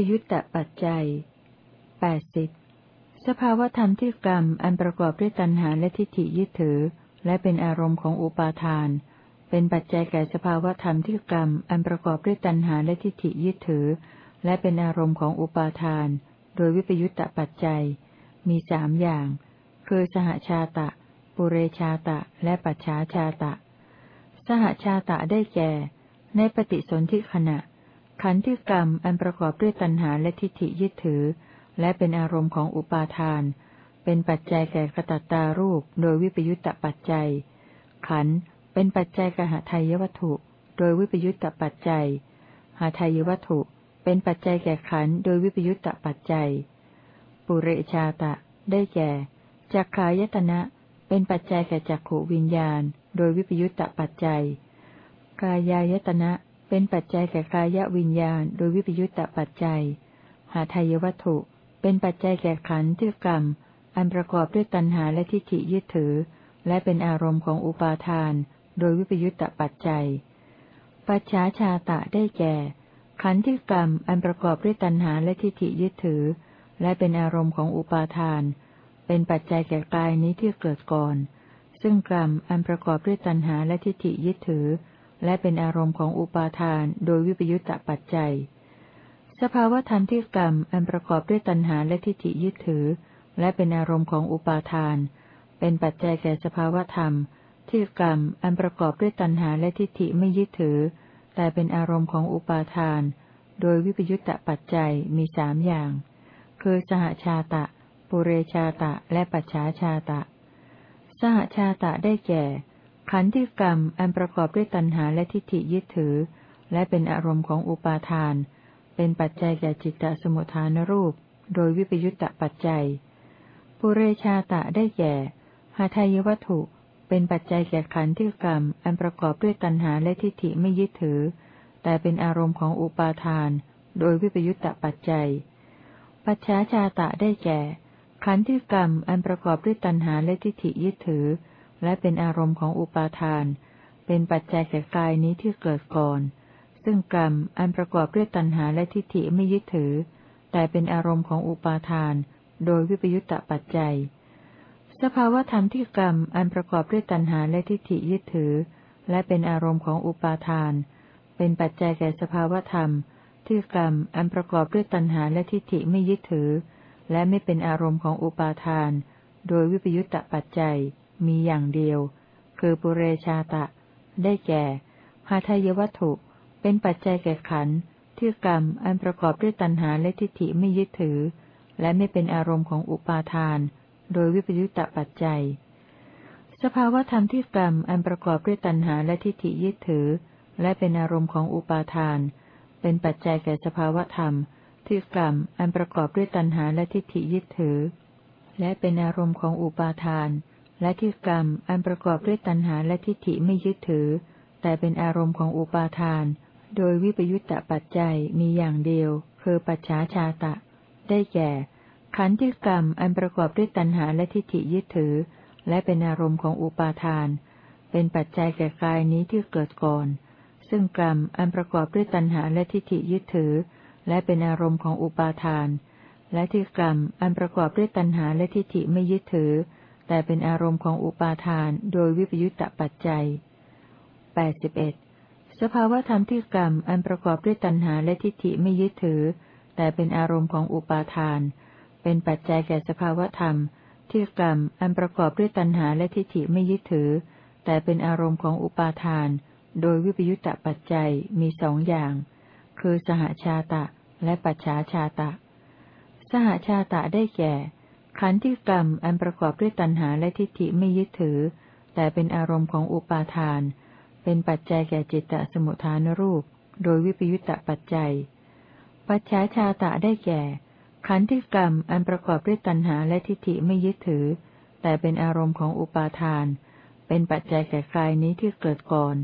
วิยุตตปัจจัยแปดสิบสภาวธรรมที่กรรมอันประกอบด้วยตัณหาและทิฏฐิยึดถือ และเป็นอารมณ์ของอุปาทาน เป็นปัจจัยแก่สภาวธรรมที่กรรมอันประกอบด้วยตัณหาและทิฏฐิยึดถือ และเป็นอารมณ์ของอุปาทาน โดยวิปยุตตปัจจัย มีสามอย่าง คือสหชาตะ ปุเรชาตะ และปัจฉาชาตะ สหชาตะได้แก่ ในปฏิสนธิขณะ ขันธ์ที่กรรมอันประกอบด้วยตัณหาและทิฏฐิยึดถือ และเป็นอารมณ์ของอุปาทาน เป็นปัจจัยแก่กตัตตารูป โดยวิปยุตตปัจจัย ขันธ์เป็นปัจจัยกหทัยวัตถุ โดยวิปยุตตปัจจัย หาทายวัตถุ เป็นปัจจัยแก่ขันธ์โดยวิปยุตตปัจจัย ปุเรชาตะ ได้แก่จักขายตนะ เป็นปัจจัยแก่จักขวิญญาณ โดยวิปยุตตปัจจัย กายายตนะ เป็นปัจจัยแก่กายวิญญาณ โดยวิปยุตตปัจจัย หาทายวัตถุ เป็นปัจจัยแก่ขันธ์ที่กรรม อันประกอบด้วยตัณหาและทิฏฐิยึดถือ และเป็นอารมณ์ของอุปาทาน โดยวิปยุตตปัจจัย ปัจฉาชาตะได้แก่ ขันธ์ที่กรรม อันประกอบด้วยตัณหาและทิฏฐิยึดถือ และเป็นอารมณ์ของอุปาทาน เป็นปัจจัยแก่กายนี้ที่เกิดก่อน ซึ่งกรรม อันประกอบด้วยตัณหาและทิฏฐิยึดถือ และเป็นอารมณ์ของอุปาทานโดยวิปยุตตปัจจัย สภาวธรรมที่กรรมอันประกอบด้วยตัณหาและทิฏฐิยึดถือ และเป็นอารมณ์ของอุปาทาน เป็นปัจจัยแก่สภาวธรรม ที่กรรมอันประกอบด้วยตัณหาและทิฏฐิไม่ยึดถือ แต่เป็นอารมณ์ของอุปาทาน โดยวิปยุตตปัจจัยมีสามอย่าง คือสหชาตะ ปุเรชาตะ และปัจฉาชาตะ สหชาตะได้แก่ ขันธ์ที่กรรมอันประกอบด้วยตัณหาและทิฏฐิยึดถือ และเป็นอารมณ์ของอุปาทาน เป็นปัจจัยแก่จิตตสมุทฐานรูป โดยวิปยุตตปัจจัย ปุเรชาตะได้แก่หาทายวัตถุ เป็นปัจจัยแก่ขันธ์ที่กรรมอันประกอบด้วยตัณหาและทิฏฐิไม่ยึดถือ แต่เป็นอารมณ์ของอุปาทาน โดยวิปยุตตปัจจัย ปัจฉาชาตะได้แก่ขันธ์ที่กรรมอันประกอบด้วยตัณหาและทิฏฐิยึดถือ และเป็นอารมณ์ของอุปาทาน เป็นปัจจัยแก่กายนี้ที่เกิดก่อน ซึ่งกรรมอันประกอบด้วยตัณหาและทิฏฐิไม่ยึดถือ แต่เป็นอารมณ์ของอุปาทาน โดยวิปยุตตปัจจัย สภาวธรรมที่กรรมอันประกอบด้วยตัณหาและทิฏฐิยึดถือ และเป็นอารมณ์ของอุปาทาน เป็นปัจจัยแก่สภาวธรรม ที่กรรมอันประกอบด้วยตัณหาและทิฏฐิไม่ยึดถือ และไม่เป็นอารมณ์ของอุปาทาน โดยวิปยุตตปัจจัย มีอย่างเดียว คือปุเรชาตะ ได้แก่หาทายวัตถุ เป็นปัจจัยแก่ขันธ์ที่กรรมอันประกอบด้วยตัณหาและทิฏฐิไม่ยึดถือ และไม่เป็นอารมณ์ของอุปาทาน โดยวิปยุตตปัจจัย สภาวธรรมที่กรรมอันประกอบด้วยตัณหาและทิฏฐิยึดถือ และเป็นอารมณ์ของอุปาทาน เป็นปัจจัยแก่สภาวธรรม ที่กรรมอันประกอบด้วยตัณหาและทิฏฐิยึดถือ และเป็นอารมณ์ของอุปาทาน และที่กรรมอันประกอบด้วยตัณหาและทิฏฐิไม่ยึดถือ แต่เป็นอารมณ์ของอุปาทาน โดยวิปยุตตปัจจัยมีอย่างเดียว คือปัจฉาชาตะ ได้แก่ ขันธ์ที่กรรมอันประกอบด้วยตัณหาและทิฏฐิยึดถือ และเป็นอารมณ์ของอุปาทาน เป็นปัจจัยแก่กายนี้ที่เกิดก่อน ซึ่งกรรมอันประกอบด้วยตัณหาและทิฏฐิยึดถือ และเป็นอารมณ์ของอุปาทาน และที่กรรมอันประกอบด้วยตัณหาและทิฏฐิไม่ยึดถือ แต่เป็นอารมณ์ของอุปาทานโดยวิปยุตตปัจจัย81สภาวธรรมที่กรรมอันประกอบด้วยตัณหาและทิฏฐิไม่ยึดถือ แต่เป็นอารมณ์ของอุปาทาน เป็นปัจจัยแก่สภาวธรรม ที่กรรมอันประกอบด้วยตัณหาและทิฏฐิไม่ยึดถือ แต่เป็นอารมณ์ของอุปาทาน โดยวิปยุตตปัจจัยมีสองอย่าง คือสหชาตะและปัจฉาชาตะ สหชาตะได้แก่ ขันธ์ที่กรรมอันประกอบด้วยตัณหาและทิฏฐิไม่ยึดถือ แต่เป็นอารมณ์ของอุปาทาน เป็นปัจจัยแก่จิตตสมุทฐานรูป โดยวิปยุตตปัจจัย ปัจฉาชาตะได้แก่ ขันธ์ที่กรรมอันประกอบด้วยตัณหาและทิฏฐิไม่ยึดถือ แต่เป็นอารมณ์ของอุปาทาน เป็นปัจจัยแก่กายนี้ที่เกิดก่อน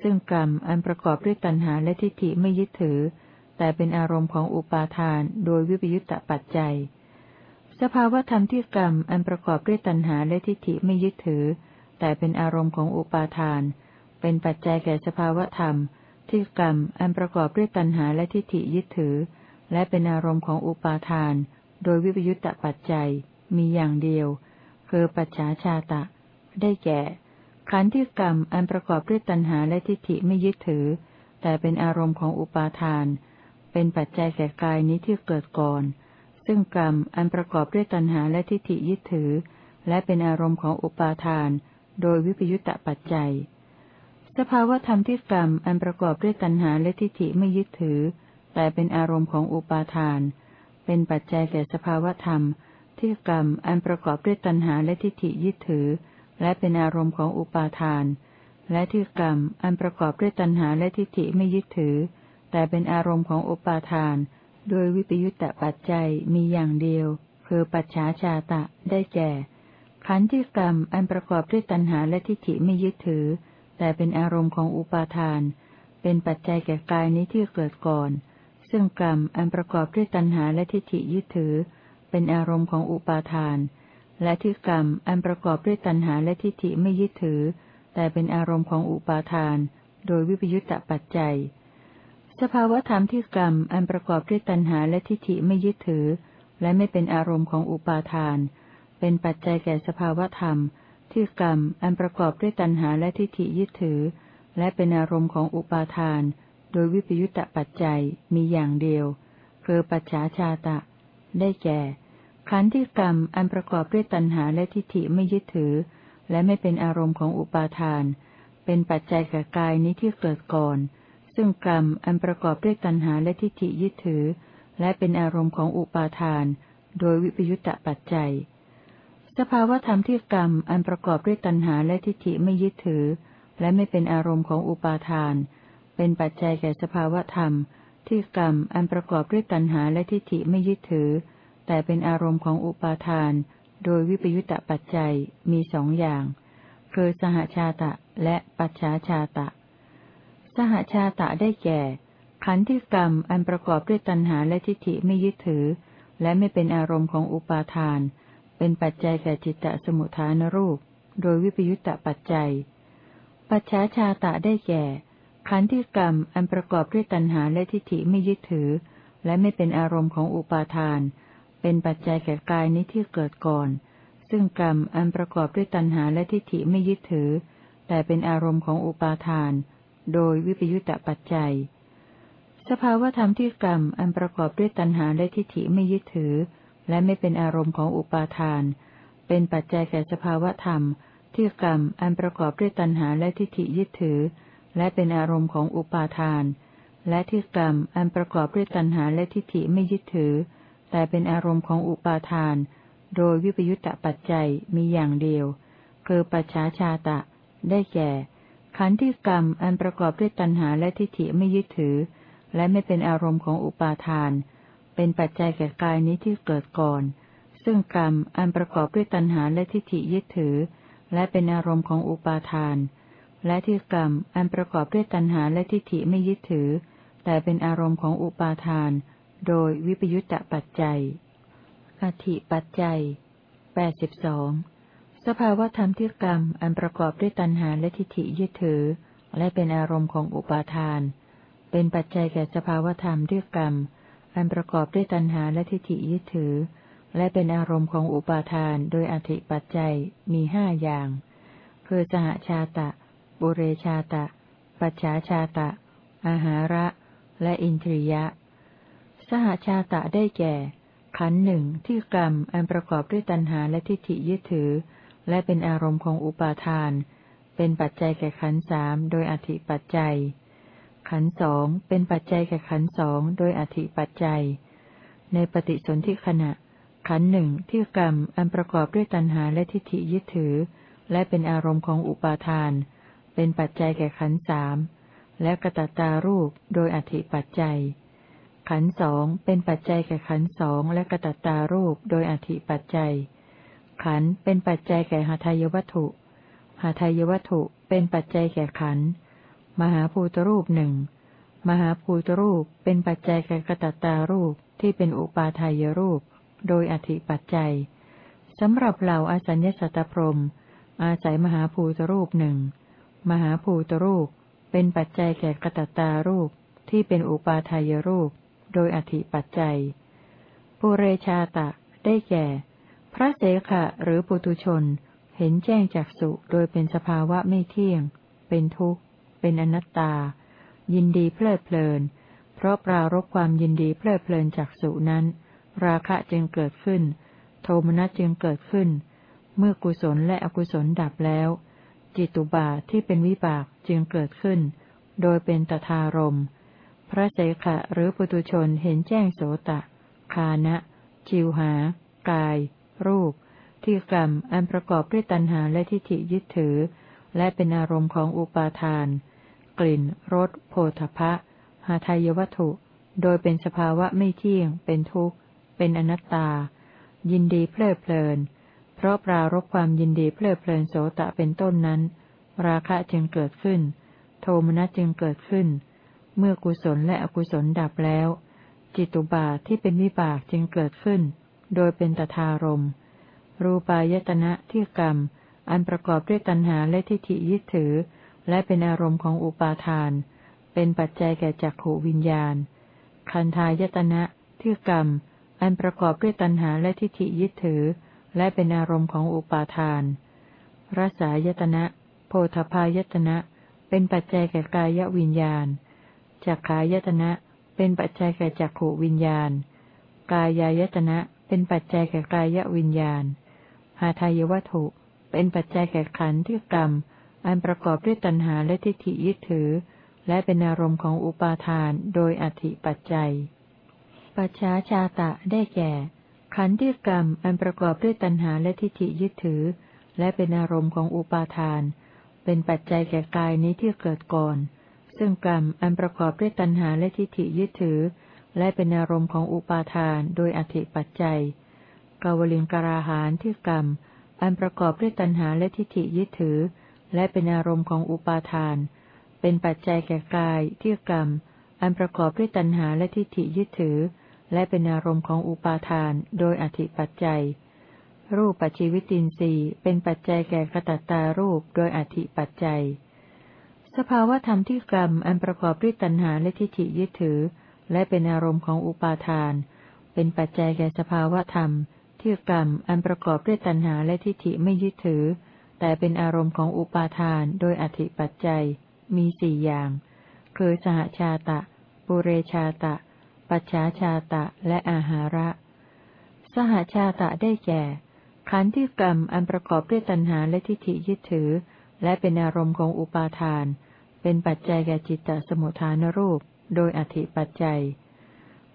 ซึ่งกรรมอันประกอบด้วยตัณหาและทิฏฐิไม่ยึดถือ แต่เป็นอารมณ์ของอุปาทาน โดยวิปยุตตปัจจัย สภาวธรรมที่กรรมอันประกอบด้วยตัณหาและทิฏฐิไม่ยึดถือ แต่เป็นอารมณ์ของอุปาทาน เป็นปัจจัยแก่สภาวธรรม ที่กรรมอันประกอบด้วยตัณหาและทิฏฐิยึดถือ และเป็นอารมณ์ของอุปาทาน โดยวิปยุตตปัจจัยมีอย่างเดียว คือปัจฉาชาตะ ได้แก่ ขันธ์ที่กรรมอันประกอบด้วยตัณหาและทิฏฐิไม่ยึดถือ แต่เป็นอารมณ์ของอุปาทาน เป็นปัจจัยแก่กายนี้ที่เกิดก่อน ซึ่งกรรมอันประกอบด้วยตัณหาและทิฏฐิยึดถือ และเป็นอารมณ์ของอุปาทาน โดยวิปยุตตปัจจัย สภาวธรรมที่กรรมอันประกอบด้วยตัณหาและทิฏฐิไม่ยึดถือ แต่เป็นอารมณ์ของอุปาทาน เป็นปัจจัยแก่สภาวธรรม ที่กรรมอันประกอบด้วยตัณหาและทิฏฐิยึดถือ และเป็นอารมณ์ของอุปาทาน และที่กรรมอันประกอบด้วยตัณหาและทิฏฐิไม่ยึดถือ แต่เป็นอารมณ์ของอุปาทาน โดยวิปยุตตปัจจัยมีอย่างเดียว คือปัจฉาชาตะได้แก่ ขันธ์ที่กรรมอันประกอบด้วยตัณหาและทิฏฐิไม่ยึดถือ แต่เป็นอารมณ์ของอุปาทาน เป็นปัจจัยแก่กายนี้ที่เกิดก่อน ซึ่งกรรมอันประกอบด้วยตัณหาและทิฏฐิยึดถือ เป็นอารมณ์ของอุปาทาน และที่กรรมอันประกอบด้วยตัณหาและทิฏฐิไม่ยึดถือ แต่เป็นอารมณ์ของอุปาทาน โดยวิปยุตตปัจจัย สภาวธรรมที่กรรมอันประกอบด้วยตัณหาและทิฏฐิไม่ยึดถือ และไม่เป็นอารมณ์ของอุปาทาน เป็นปัจจัยแก่สภาวธรรม ที่กรรมอันประกอบด้วยตัณหาและทิฏฐิยึดถือ และเป็นอารมณ์ของอุปาทาน โดยวิปยุตตปัจจัยมีอย่างเดียว คือปัจฉาชาตะ ได้แก่ ขันธ์ที่กรรมอันประกอบด้วยตัณหาและทิฏฐิไม่ยึดถือ และไม่เป็นอารมณ์ของอุปาทาน เป็นปัจจัยแก่กายนี้ที่เกิดก่อน ซึ่งกรรมอันประกอบด้วยตัณหาและทิฏฐิยึดถือ และเป็นอารมณ์ของอุปาทาน โดยวิปยุตตปัจจัย สภาวธรรมที่กรรมอันประกอบด้วยตัณหาและทิฏฐิไม่ยึดถือ และไม่เป็นอารมณ์ของอุปาทาน เป็นปัจจัยแก่สภาวธรรม ที่กรรมอันประกอบด้วยตัณหาและทิฏฐิไม่ยึดถือ แต่เป็นอารมณ์ของอุปาทาน โดยวิปยุตตะปัจจัยมีสองอย่าง คือสหชาตะและปัจฉาชาตะ สหชาตะได้แก่ ขันธ์ที่กรรมอันประกอบด้วยตัณหาและทิฏฐิไม่ยึดถือ และไม่เป็นอารมณ์ของอุปาทาน เป็นปัจจัยแก่จิตตสมุทฐานรูป โดยวิปยุตตะปัจจัย ปัจฉาชาตะได้แก่ ขันธ์ที่กรรมอันประกอบด้วยตัณหาและทิฏฐิไม่ยึดถือ และไม่เป็นอารมณ์ของอุปาทาน เป็นปัจจัยแก่กายนี้ที่เกิดก่อน ซึ่งกรรมอันประกอบด้วยตัณหาและทิฏฐิไม่ยึดถือ แต่เป็นอารมณ์ของอุปาทาน โดยวิปยุตตปัจจัย สภาวธรรมที่กรรมอันประกอบด้วยตัณหาและทิฏฐิไม่ยึดถือ และไม่เป็นอารมณ์ของอุปาทาน เป็นปัจจัยแก่สภาวธรรม ที่กรรมอันประกอบด้วยตัณหาและทิฏฐิยึดถือ และเป็นอารมณ์ของอุปาทาน และที่กรรมอันประกอบด้วยตัณหาและทิฏฐิไม่ยึดถือ แต่เป็นอารมณ์ของอุปาทาน โดยวิปยุตตปัจจัยมีอย่างเดียว คือปัจฉาชาตะ ได้แก่ ขันธ์ที่กรรมอันประกอบด้วยตัณหาและทิฏฐิไม่ยึดถือ และไม่เป็นอารมณ์ของอุปาทาน เป็นปัจจัยแก่กายนี้ที่เกิดก่อน ซึ่งกรรมอันประกอบด้วยตัณหาและทิฏฐิยึดถือ และเป็นอารมณ์ของอุปาทาน และที่กรรมอันประกอบด้วยตัณหาและทิฏฐิไม่ยึดถือ แต่เป็นอารมณ์ของอุปาทาน โดยวิปยุตตะปัจจัยอธิปัจจัยแปดสิบสอง สภาวธรรมที่กรรมอันประกอบด้วยตัณหาและทิฏฐิยึดถือ และเป็นอารมณ์ของอุปาทาน เป็นปัจจัยแก่สภาวธรรมที่กรรม อันประกอบด้วยตัณหาและทิฏฐิยึดถือ และเป็นอารมณ์ของอุปาทาน โดยอธิปัจจัยมีห้าอย่าง คือสหชาตะ บุเรชาตะ ปัจฉาชาตะ อาหาระ และอินทรียะ สหชาตะได้แก่ ขันหนึ่งที่กรรมอันประกอบด้วยตัณหาและทิฏฐิยึดถือ และเป็นอารมณ์ของอุปาทาน เป็นปัจจัยแก่ขันสามโดยอธิปัจจัย ขันสองเป็นปัจจัยแก่ขันสองโดยอธิปัจจัย ในปฏิสนธิขณะ ขันหนึ่งที่กรรมอันประกอบด้วยตัณหาและทิฏฐิยึดถือ และเป็นอารมณ์ของอุปาทาน เป็นปัจจัยแก่ขันสามและกระตตารูปโดยอธิปัจจัย ขันสองเป็นปัจจัยแก่ขันสองและกระตตารูปโดยอธิปัจจัย ขันเป็นปัจจัยแก่หาทายวัตถุหาทายวัตถุเป็นปัจจัยแก่ขัน มหาภูตรูปหนึ่ง มหาภูตรูปเป็นปัจจัยแก่กระตตารูปที่เป็นอุปาทายรูป โดยอธิปัจจัยสำหรับเหล่าอาสัญญสัตตพรมอาศัยมหาภูตรูปหนึ่ง มหาภูตรูปเป็นปัจจัยแก่กตัตตารูปที่เป็นอุปาทายรูป โดยอธิปัจจัย ปุเรชาตะได้แก่ พระเสขะหรือปุตุชน เห็นแจ้งจากสุโดยเป็นสภาวะไม่เที่ยง เป็นทุกข์ เป็นอนัตตา ยินดีเพลิดเพลิน เพราะปรารบความยินดีเพลิดเพลินจากสุนั้น ราคะจึงเกิดขึ้น โทมนัสจึงเกิดขึ้น เมื่อกุศลและอกุศลดับแล้ว จิตุบาทที่เป็นวิบากจึงเกิดขึ้น โดยเป็นตถารมพระเสขะหรือปุตุชนเห็นแจ้งโสตะ คานะจิวหา กาย รูป ที่กรรมอันประกอบด้วยตัณหาและทิฏฐิยึดถือ และเป็นอารมณ์ของอุปาทาน กลิ่นรสโผฏฐะหาทายวัตถุ โดยเป็นสภาวะไม่เที่ยง เป็นทุกข์ เป็นอนัตตา ยินดีเพลิดเพลิน เพราะปรารบความยินดีเพลิดเพลินโสตะเป็นต้นนั้น ราคะจึงเกิดขึ้น โทมนัสจึงเกิดขึ้น เมื่อกุศลและอกุศลดับแล้ว จิตุบาทที่เป็นวิบากจึงเกิดขึ้น โดยเป็นตทารมรูปายตนะที่กรรม อันประกอบด้วยตัณหาและทิฏฐิยึดถือ และเป็นอารมณ์ของอุปาทาน เป็นปัจจัยแก่จักขวิญญาณ คันทายตนะที่กรรม อันประกอบด้วยตัณหาและทิฏฐิยึดถือ และเป็นอารมณ์ของอุปาทานรสายตนะ โพธพายตนะ เป็นปัจจัยแก่กายวิญญาณ จักขายตนะ เป็นปัจจัยแก่จักขวิญญาณ กายายตนะ เป็นปัจจัยแก่กายวิญญาณ หาทายวัตถุ เป็นปัจจัยแก่ขันธ์ที่กรรม อันประกอบด้วยตัณหาและทิฏฐิยึดถือ และเป็นอารมณ์ของอุปาทานโดยอธิปัจจัย ปัจฉาชาตะได้แก่ ขันธ์ที่กรรม อันประกอบด้วยตัณหาและทิฏฐิยึดถือ และเป็นอารมณ์ของอุปาทาน เป็นปัจจัยแก่กายนี้ที่เกิดก่อน ซึ่งกรรม อันประกอบด้วยตัณหาและทิฏฐิยึดถือ และเป็นอารมณ์ของอุปาทานโดยอธิปัจจัยกาวลิงกราหานที่กรรม อันประกอบด้วยตัณหาและทิฏฐิยึดถือ และเป็นอารมณ์ของอุปาทาน เป็นปัจจัยแก่กายที่กรรม อันประกอบด้วยตัณหาและทิฏฐิยึดถือ และเป็นอารมณ์ของอุปาทาน โดยอธิปัจจัย รูปปัจจิวิตินทรีเป็นปัจจัยแก่กระตัตตารูปโดยอธิปัจจัย สภาวธรรมที่กรรม อันประกอบด้วยตัณหาและทิฏฐิยึดถือ และเป็นอารมณ์ของอุปาทาน เป็นปัจจัยแก่สภาวะธรรม ที่กรรมอันประกอบด้วยตัณหาและทิฏฐิไม่ยึดถือ แต่เป็นอารมณ์ของอุปาทานโดยอธิปัจจัย มีสี่อย่าง คือสหชาตะ ปุเรชาตะ ปัจฉาชาตะ และอาหาระ สหชาตะได้แก่ ขันธ์ที่กรรมอันประกอบด้วยตัณหาและทิฏฐิยึดถือ และเป็นอารมณ์ของอุปาทาน เป็นปัจจัยแก่จิตตสมุทฐานรูป โดยอธิปัจจัย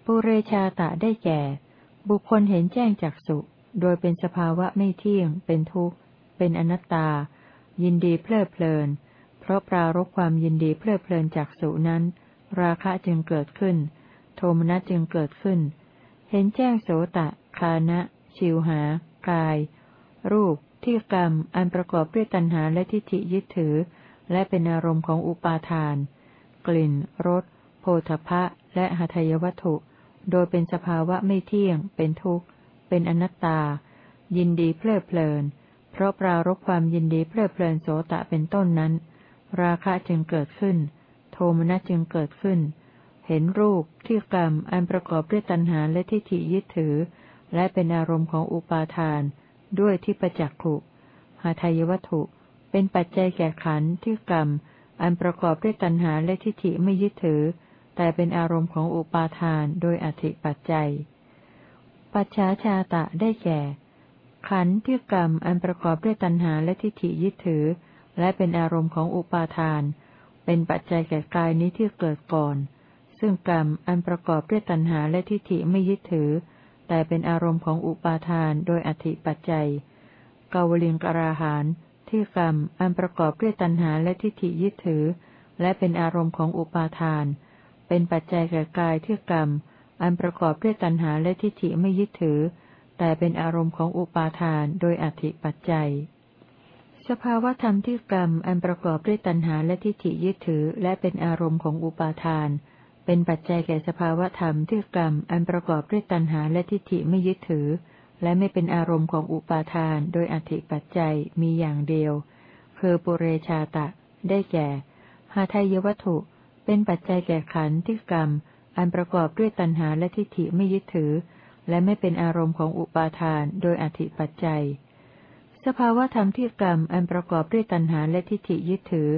ปุเรชาตะได้แก่ บุคคลเห็นแจ้งจากสุ โดยเป็นสภาวะไม่เที่ยง เป็นทุกข์ เป็นอนัตตา ยินดีเพลิดเพลิน เพราะปรารบความยินดีเพลิดเพลินจากสุนั้น ราคะจึงเกิดขึ้น โทมนัสจึงเกิดขึ้น เห็นแจ้งโสตะ คานะ ชิวหา กาย รูป ที่กรรม อันประกอบด้วยตัณหาและทิฏฐิยึดถือ และเป็นอารมณ์ของอุปาทาน กลิ่น รส โพธพะ และหทัยวัตถุ โดยเป็นสภาวะไม่เที่ยง เป็นทุกข์ เป็นอนัตตา ยินดีเพลิดเพลิน เพราะปรารบความยินดีเพลิดเพลินโสตะเป็นต้นนั้น ราคะจึงเกิดขึ้น โทมนัสจึงเกิดขึ้น เห็นรูปที่กรรมอันประกอบด้วยตัณหาและทิฏฐิยึดถือ และเป็นอารมณ์ของอุปาทาน ด้วยที่ประจักขุหาทายวัตถุ เป็นปัจจัยแก่ขันธ์ที่กรรมอันประกอบด้วยตัณหาและทิฏฐิไม่ยึดถือ แต่เป็นอารมณ์ของอุปาทานโดยอธิปัจจัย ปัจฉาชาตะได้แก่ ขันธ์ที่กรรมอันประกอบด้วยตัณหาและทิฏฐิยึดถือ และเป็นอารมณ์ของอุปาทาน เป็นปัจจัยแก่กายนี้ที่เกิดก่อน ซึ่งกรรมอันประกอบด้วยตัณหาและทิฏฐิไม่ยึดถือ แต่เป็นอารมณ์ของอุปาทานโดยอธิปัจจัยกาวลิงกราหานที่กรรมอันประกอบด้วยตัณหาและทิฏฐิยึดถือ และเป็นอารมณ์ของอุปาทาน เป็นปัจจัยแก่กายที่กรรม อันประกอบด้วยตัณหาและทิฏฐิไม่ยึดถือ แต่เป็นอารมณ์ของอุปาทานโดยอธิปัจจัย สภาวธรรมที่กรรม อันประกอบด้วยตัณหาและทิฏฐิยึดถือ และเป็นอารมณ์ของอุปาทาน เป็นปัจจัยแก่สภาวธรรมที่กรรม อันประกอบด้วยตัณหาและทิฏฐิไม่ยึดถือ และไม่เป็นอารมณ์ของอุปาทาน โดยอธิปัจจัยมีอย่างเดียวคือปุเรชาตะ ได้แก่หาทายวัตถุ เป็นปัจจัยแก่ขันธ์ที่กรรม อันประกอบด้วยตัณหาและทิฏฐิไม่ยึดถือ และไม่เป็นอารมณ์ของอุปาทานโดยอธิปัจจัย สภาวธรรมที่กรรมอันประกอบด้วยตัณหาและทิฏฐิยึดถือ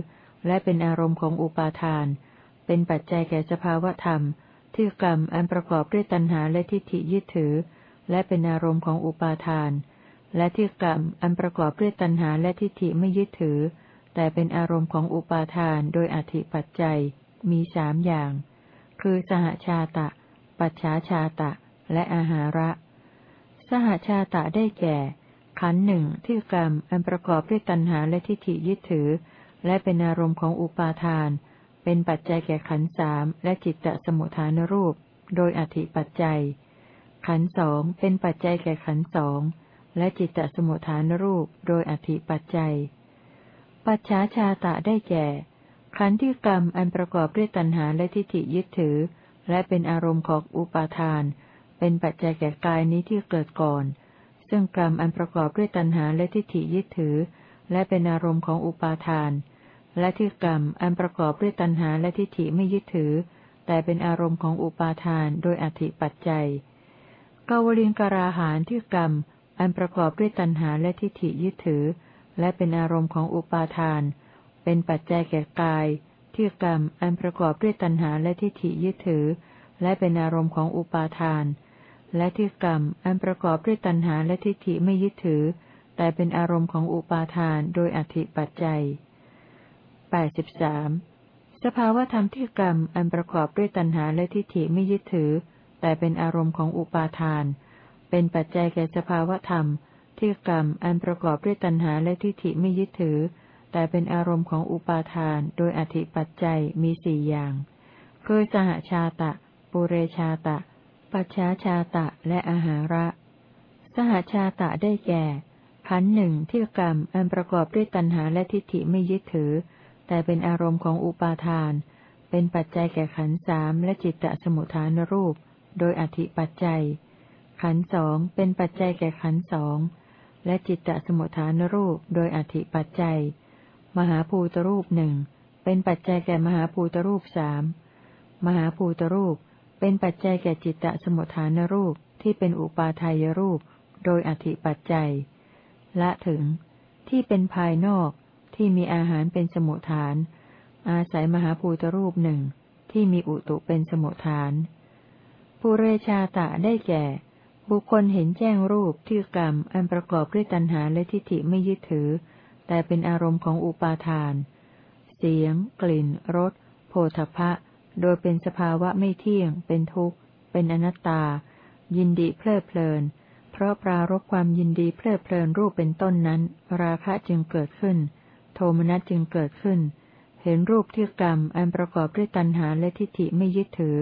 และเป็นอารมณ์ของอุปาทาน เป็นปัจจัยแก่สภาวธรรม ที่กรรมอันประกอบด้วยตัณหาและทิฏฐิยึดถือ และเป็นอารมณ์ของอุปาทาน และที่กรรมอันประกอบด้วยตัณหาและทิฏฐิไม่ยึดถือ แต่เป็นอารมณ์ของอุปาทานโดยอธิปัจจัย มีสามอย่าง คือสหชาตะ ปัจฉาชาตะ และอาหาระ สหชาตะได้แก่ ขันหนึ่งที่กรรมอันประกอบด้วยตัณหาและทิฏฐิยึดถือ และเป็นอารมณ์ของอุปาทาน เป็นปัจจัยแก่ขันสามและจิตตสมุทฐานรูป โดยอธิปัจจัย ขันสองเป็นปัจจัยแก่ขันสองและจิตตสมุทฐานรูป โดยอธิปัจจัย ปัจฉาชาตะได้แก่ ขันธ์ที่กรรมอันประกอบด้วยตัณหาและทิฏฐิยึดถือ และเป็นอารมณ์ของอุปาทาน เป็นปัจจัยแก่กายนี้ที่เกิดก่อน ซึ่งกรรมอันประกอบด้วยตัณหาและทิฏฐิยึดถือ และเป็นอารมณ์ของอุปาทาน และที่กรรมอันประกอบด้วยตัณหาและทิฏฐิไม่ยึดถือ แต่เป็นอารมณ์ของอุปาทานโดยอธิปัจจัยกาวลิงกราหานที่กรรม อันประกอบด้วยตัณหาและทิฏฐิยึดถือ และเป็นอารมณ์ของอุปาทาน เป็นปัจจัยแก่กาย ที่กรรมอันประกอบด้วยตัณหาและทิฏฐิยึดถือ และเป็นอารมณ์ของอุปาทาน และที่กรรมอันประกอบด้วยตัณหาและทิฏฐิไม่ยึดถือ แต่เป็นอารมณ์ของอุปาทานโดยอธิปัจจัยแปดสิบสามสภาวธรรมที่กรรมอันประกอบด้วยตัณหาและทิฏฐิไม่ยึดถือ แต่เป็นอารมณ์ของอุปาทาน เป็นปัจจัยแก่สภาวธรรม ที่กรรมอันประกอบด้วยตัณหาและทิฏฐิไม่ยึดถือ แต่เป็นอารมณ์ของอุปาทานโดยอธิปัจจัยมีสี่อย่าง คือสหชาตะ ปุเรชาตะ ปัจฉาชาตะและอาหาระ สหชาตะได้แก่ขันหนึ่งที่กรรมอันประกอบด้วยตัณหาและทิฏฐิไม่ยึดถือ แต่เป็นอารมณ์ของอุปาทาน เป็นปัจจัยแก่ขันสามและจิตตสมุทฐานรูป โดยอธิปัจจัย ขันสองเป็นปัจจัยแก่ขันสองและจิตตสมุทฐานรูป โดยอธิปัจจัย มหาภูตรูปหนึ่งเป็นปัจจัยแก่มหาภูตรูปสามมหาภูตรูป เป็นปัจจัยแก่จิตตสมุทฐานรูปที่เป็นอุปาทายรูป โดยอธิปัจจัย ละถึง ที่เป็นภายนอกที่มีอาหารเป็นสมุทฐาน อาศัยมหาภูตรูปหนึ่งที่มีอุตุเป็นสมุทฐานปุเรชาตะได้แก่ บุคคลเห็นแจ้งรูปที่กรรมอันประกอบด้วยตัณหาและทิฏฐิไม่ยึดถือ แต่เป็นอารมณ์ของอุปาทาน เสียง กลิ่น รส โผฏฐะ โดยเป็นสภาวะไม่เที่ยง เป็นทุกข์ เป็นอนัตตา ยินดีเพลิดเพลิน เพราะปรารบความยินดีเพลิดเพลินรูปเป็นต้นนั้น ราคะจึงเกิดขึ้น โทมนัสจึงเกิดขึ้น เห็นรูปที่กรรมอันประกอบด้วยตัณหาและทิฏฐิไม่ยึดถือ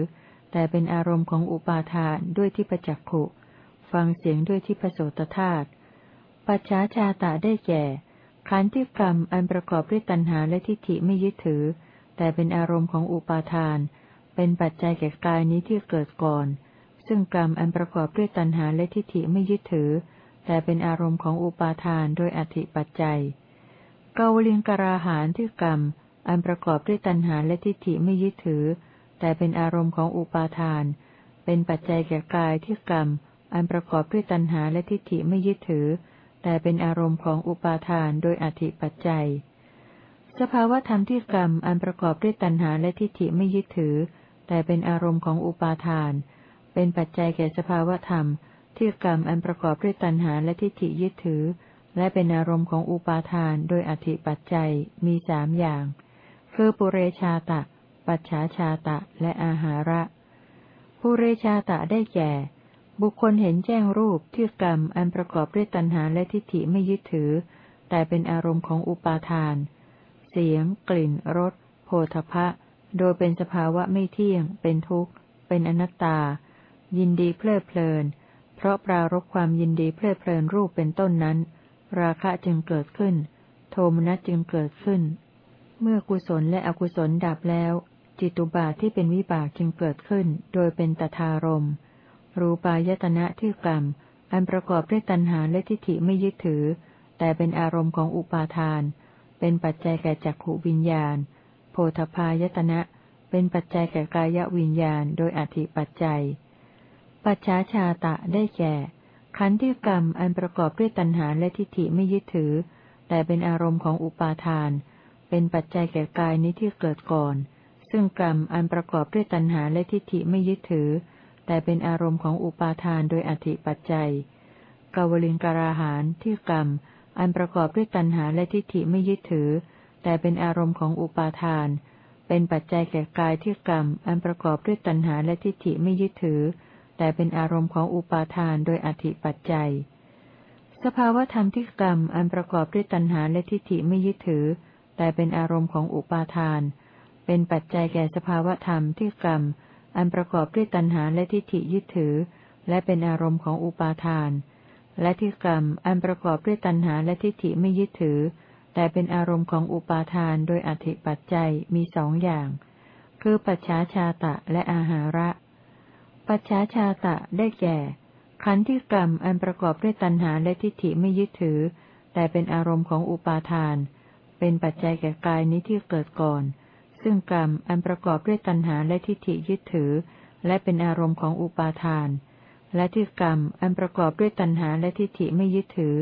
แต่เป็นอารมณ์ของอุปาทานด้วยที่ประจักขุ ฟังเสียงด้วยที่ประโสตธาตุปัจฉาชาตะได้แก่ ขันธ์ที่กรรมอันประกอบด้วยตัณหาและทิฏฐิไม่ยึดถือ แต่เป็นอารมณ์ของอุปาทาน เป็นปัจจัยแก่กายนี้ที่เกิดก่อน ซึ่งกรรมอันประกอบด้วยตัณหาและทิฏฐิไม่ยึดถือ แต่เป็นอารมณ์ของอุปาทานโดยอธิปัจจัยเกาลิงกราหานที่กรรม อันประกอบด้วยตัณหาและทิฏฐิไม่ยึดถือ แต่เป็นอารมณ์ของอุปาทาน เป็นปัจจัยแก่กายที่กรรม อันประกอบด้วยตัณหาและทิฏฐิไม่ยึดถือ แต่เป็นอารมณ์ของอุปาทานโดยอธิปัจจัย สภาวธรรมที่กรรมอันประกอบด้วยตัณหาและทิฏฐิไม่ยึดถือ แต่เป็นอารมณ์ของอุปาทาน เป็นปัจจัยแก่สภาวธรรม ที่กรรมอันประกอบด้วยตัณหาและทิฏฐิยึดถือ และเป็นอารมณ์ของอุปาทานโดยอธิปัจจัยมีสามอย่าง คือปุเรชาตะ ปัจฉาชาตะ และอาหาระปุเรชาตะได้แก่ บุคคลเห็นแจ้งรูปที่กรรมอันประกอบด้วยตัณหาและทิฏฐิไม่ยึดถือ แต่เป็นอารมณ์ของอุปาทาน เสียง กลิ่น รสโผฏฐะโดยเป็นสภาวะไม่เที่ยง เป็นทุกข์ เป็นอนัตตา ยินดีเพลิดเพลิน เพราะปรารบความยินดีเพลิดเพลินรูปเป็นต้นนั้น ราคะจึงเกิดขึ้น โทมนัสจึงเกิดขึ้น เมื่อกุศลและอกุศลดับแล้ว จิตุบาทที่เป็นวิบากจึงเกิดขึ้น โดยเป็นตถารมณ์ รูปายตนะที่กรรม อันประกอบด้วยตัณหาและทิฏฐิไม่ยึดถือ แต่เป็นอารมณ์ของอุปาทาน เป็นปัจจัยแก่จักขวิญญาณ โพธพายตนะ เป็นปัจจัยแก่กายวิญญาณ โดยอธิปัจจัย ปัจฉาชาตะได้แก่ ขันธ์ที่กรรมอันประกอบด้วยตัณหาและทิฏฐิไม่ยึดถือ แต่เป็นอารมณ์ของอุปาทาน เป็นปัจจัยแก่กายนี้ที่เกิดก่อน ซึ่งกรรมอันประกอบด้วยตัณหาและทิฏฐิไม่ยึดถือ แต่เป็นอารมณ์ของอุปาทานโดยอธิปัจจัยกาวลิงการาหารที่กรรม อันประกอบด้วยตัณหาและทิฏฐิไม่ยึดถือ แต่เป็นอารมณ์ของอุปาทาน เป็นปัจจัยแก่กายที่กรรม อันประกอบด้วยตัณหาและทิฏฐิไม่ยึดถือ แต่เป็นอารมณ์ของอุปาทานโดยอธิปัจจัย สภาวธรรมที่กรรม อันประกอบด้วยตัณหาและทิฏฐิไม่ยึดถือ แต่เป็นอารมณ์ของอุปาทาน เป็นปัจจัยแก่สภาวธรรมที่กรรม อันประกอบด้วยตัณหาและทิฏฐิยึดถือ และเป็นอารมณ์ของอุปาทาน และที่กรรมอันประกอบด้วยตัณหาและทิฏฐิไม่ยึดถือ แต่เป็นอารมณ์ของอุปาทานโดยอธิปัจจัยมีสองอย่าง คือปัจฉาชาตะและอาหาระ ปัจฉาชาตะได้แก่ ขันธ์ที่กรรมอันประกอบด้วยตัณหาและทิฏฐิไม่ยึดถือ แต่เป็นอารมณ์ของอุปาทาน เป็นปัจจัยแก่กายนี้ที่เกิดก่อน ซึ่งกรรมอันประกอบด้วยตัณหาและทิฏฐิยึดถือ และเป็นอารมณ์ของอุปาทาน และที่กรรมอันประกอบด้วยตัณหาและทิฏฐิไม่ยึดถือ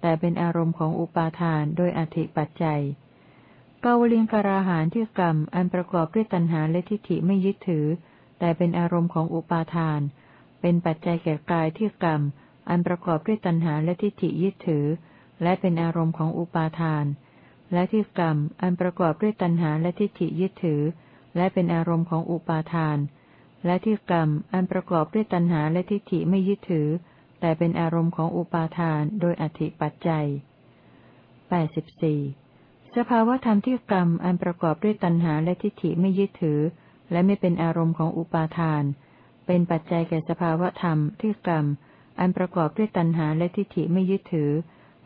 แต่เป็นอารมณ์ของอุปาทานโดยอธิปัจจัยกาวลิงการาหารที่กรรมอันประกอบด้วยตัณหาและทิฏฐิไม่ยึดถือ แต่เป็นอารมณ์ของอุปาทาน เป็นปัจจัยแก่กายที่กรรม อันประกอบด้วยตัณหาและทิฏฐิยึดถือ และเป็นอารมณ์ของอุปาทาน และที่กรรมอันประกอบด้วยตัณหาและทิฏฐิยึดถือ และเป็นอารมณ์ของอุปาทาน และที่กรรมอันประกอบด้วยตัณหาและทิฏฐิไม่ยึดถือ แต่เป็นอารมณ์ของอุปาทานโดยอธิปัจจัย 84. สภาวธรรมที่กรรมอันประกอบด้วยตัณหาและทิฏฐิไม่ยึดถือ และไม่เป็นอารมณ์ของอุปาทาน เป็นปัจจัยแก่สภาวธรรมที่กรรมอันประกอบด้วยตัณหาและทิฏฐิไม่ยึดถือ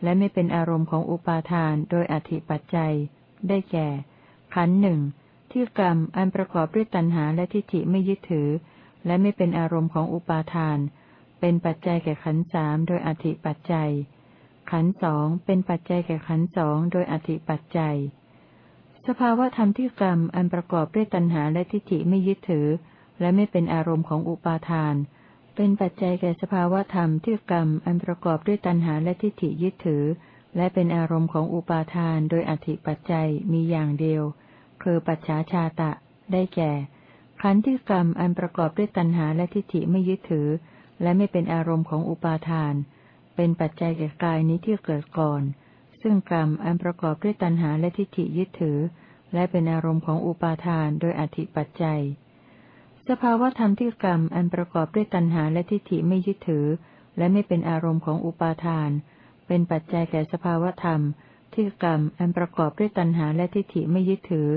และไม่เป็นอารมณ์ของอุปาทานโดยอธิปัจจัย ได้แก่ ขันหนึ่งที่กรรมอันประกอบด้วยตัณหาและทิฏฐิไม่ยึดถือ และไม่เป็นอารมณ์ของอุปาทาน เป็นปัจจัยแก่ขันสามโดยอธิปัจจัย ขันสองเป็นปัจจัยแก่ขันสองโดยอธิปัจจัย สภาวะธรรมที่กรรมอันประกอบด้วยตัณหาและทิฏฐิไม่ยึดถือ และไม่เป็นอารมณ์ของอุปาทาน เป็นปัจจัยแก่สภาวธรรมที่กรรมอันประกอบด้วยตัณหาและทิฏฐิยึดถือ และเป็นอารมณ์ของอุปาทานโดยอธิปัจจัยมีอย่างเดียว คือปัจฉาชาตะ ได้แก่ ขันธ์ที่กรรมอันประกอบด้วยตัณหาและทิฏฐิไม่ยึดถือ และไม่เป็นอารมณ์ของอุปาทาน เป็นปัจจัยแก่กายนี้ที่เกิดก่อน ซึ่งกรรมอันประกอบด้วยตัณหาและทิฏฐิยึดถือ และเป็นอารมณ์ของอุปาทานโดยอธิปัจจัย สภาวธรรมที่กรรมอันประกอบด้วยตัณหาและทิฏฐิไม่ยึดถือ และไม่เป็นอารมณ์ของอุปาทาน เป็นปัจจัยแก่สภาวธรรม ที่กรรมอันประกอบด้วยตัณหาและทิฏฐิไม่ยึดถือ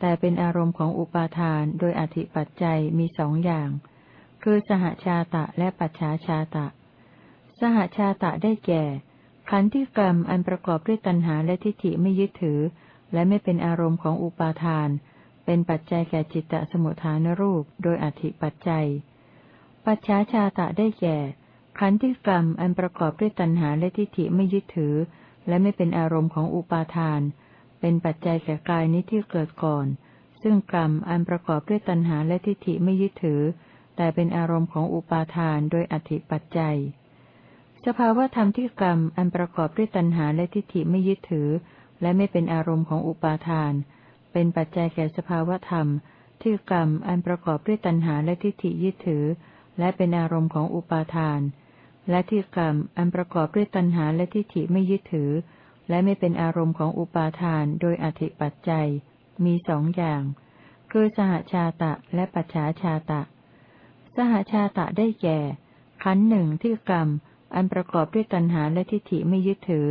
แต่เป็นอารมณ์ของอุปาทาน โดยอธิปัจจัยมีสองอย่าง คือสหชาตะและปัจฉาชาตะ สหชาตะได้แก่ ขันธ์ที่กรรมอันประกอบด้วยตัณหาและทิฏฐิไม่ยึดถือ และไม่เป็นอารมณ์ของอุปาทาน เป็นปัจจัยแก่จิตตสมุทฐานรูปโดยอธิปัจจัย ปัจฉาชาตะได้แก่ ขันธ์ที่กรรมอันประกอบด้วยตัณหาและทิฏฐิไม่ยึดถือ และไม่เป็นอารมณ์ของอุปาทาน เป็นปัจจัยแก่กายนี้ที่เกิดก่อน ซึ่งกรรมอันประกอบด้วยตัณหาและทิฏฐิไม่ยึดถือ แต่เป็นอารมณ์ของอุปาทานโดยอธิปัจจัย สภาวธรรมที่กรรมอันประกอบด้วยตัณหาและทิฏฐิไม่ยึดถือ และไม่เป็นอารมณ์ของอุปาทาน เป็นปัจจัยแก่สภาวธรรม ที่กรรมอันประกอบด้วยตัณหาและทิฏฐิยึดถือ และเป็นอารมณ์ของอุปาทาน และที่กรรมอันประกอบด้วยตัณหาและทิฏฐิไม่ยึดถือ และไม่เป็นอารมณ์ของอุปาทานโดยอธิปัจจัย มีสองอย่าง คือสหชาตะและปัจฉาชาตะ สหชาตะได้แก่ ขันหนึ่งที่กรรมอันประกอบด้วยตัณหาและทิฏฐิไม่ยึดถือ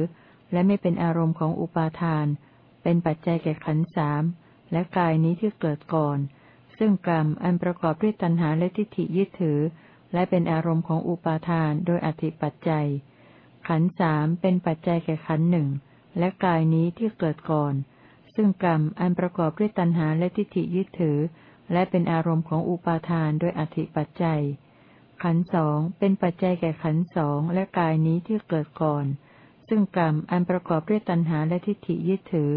และไม่เป็นอารมณ์ของอุปาทาน เป็นปัจจัยแก่ขันสามและกายนี้ที่เกิดก่อน ซึ่งกรรมอันประกอบด้วยตัณหาและทิฏฐิยึดถือ และเป็นอารมณ์ของอุปาทานโดยอธิปัจจัย ขันสามเป็นปัจจัยแก่ขันหนึ่งและกายนี้ที่เกิดก่อน ซึ่งกรรมอันประกอบด้วยตัณหาและทิฏฐิยึดถือ และเป็นอารมณ์ของอุปาทานโดยอธิปัจจัย ขันสองเป็นปัจจัยแก่ขันสองและกายนี้ที่เกิดก่อน ซึ่งกรรมอันประกอบด้วยตัณหาและทิฏฐิยึดถือ